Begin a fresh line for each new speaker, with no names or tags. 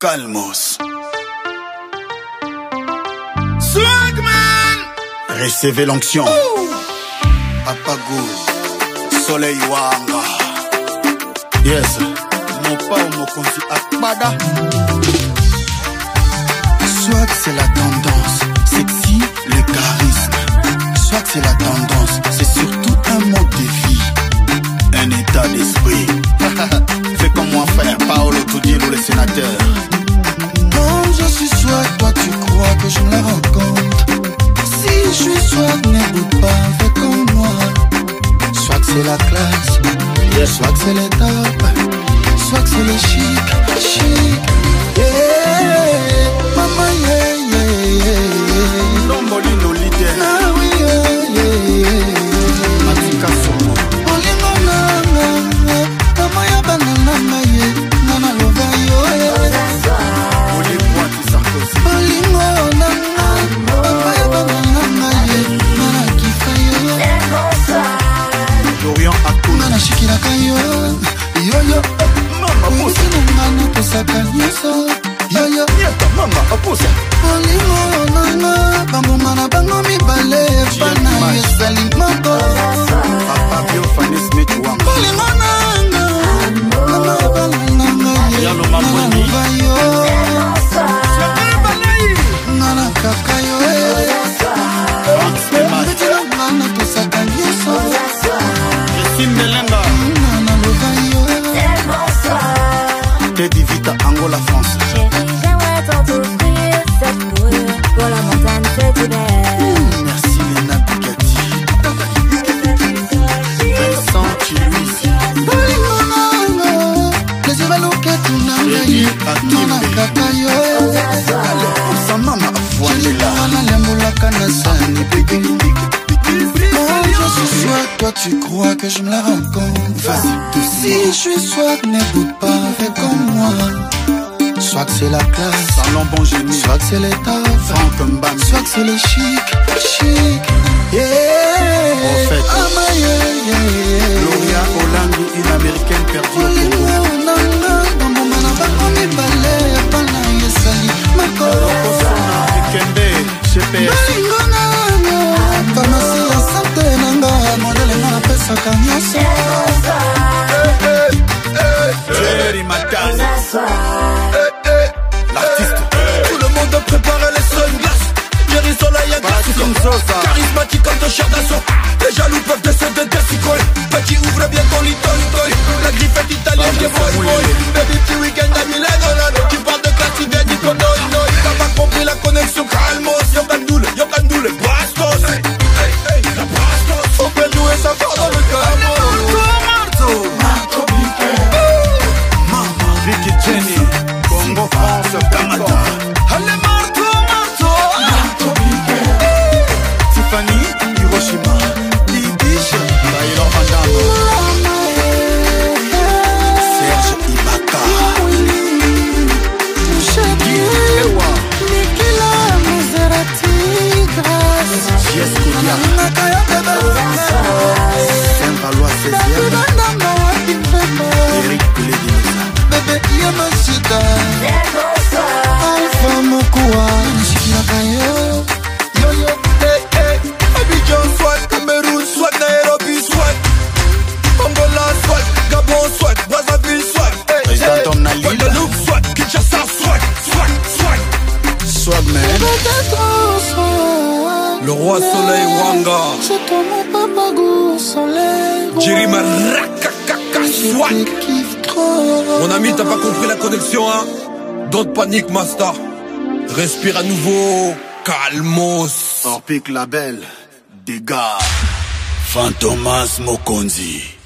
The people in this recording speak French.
Calmos. Swagman. Recevez l'onction. Apagou. Soleil Wanga. Yes. Mopa Mokonzi Akbada. Swag c'est la tendance. Sexy le charisme. Swag c'est la tendance. C'est surtout un mode de vie. Un état d'esprit.
Swag, n'écoute pas, fais comme moi. Swag c'est la classe,
Yes.
swag c'est les top, swag c'est le
florian akuna
nashikilaka yo. Yoyo
mama
osinonga na tosaka nyonso. Yoyo mama
Teddy Vita, Angola, France.
J'aimerais t'en t'offrir cette courue pour la montagne de Tibet. Hmm,
merci Lena Bugatti. Vincent Chiluisi.
ezobaloka tunangayemonakaka yo
osamama
afwanela nalembolaka na sani peki toi tu crois que je me la rencontre
Vas-y,
Si je suis swag, n'écoute pas, fais comme moi. Swag c'est la classe,
Salon Bon Génie.
swag c'est l'état.
Franck Mbami.
Swag c'est le chic, chic. Yeah. Ah ma yeah, yeah, yeah
Jerry Matane. L'artiste.
Tout le monde prépare les sunglasses. Jerry Soleil et. Charismatique comme de chien d'assaut. Les jaloux peuvent décéder des Petit ouvre bien ton lit La griffette italienne des boy roi soleil Wanga
toi mon papa soleil
Jirima Rakakaka swag
Je
Mon ami t'as pas compris la connexion hein? Don't panique Master Respire à nouveau Calmos
Orpic Label. Dégâts. Fantomas Mokonzi.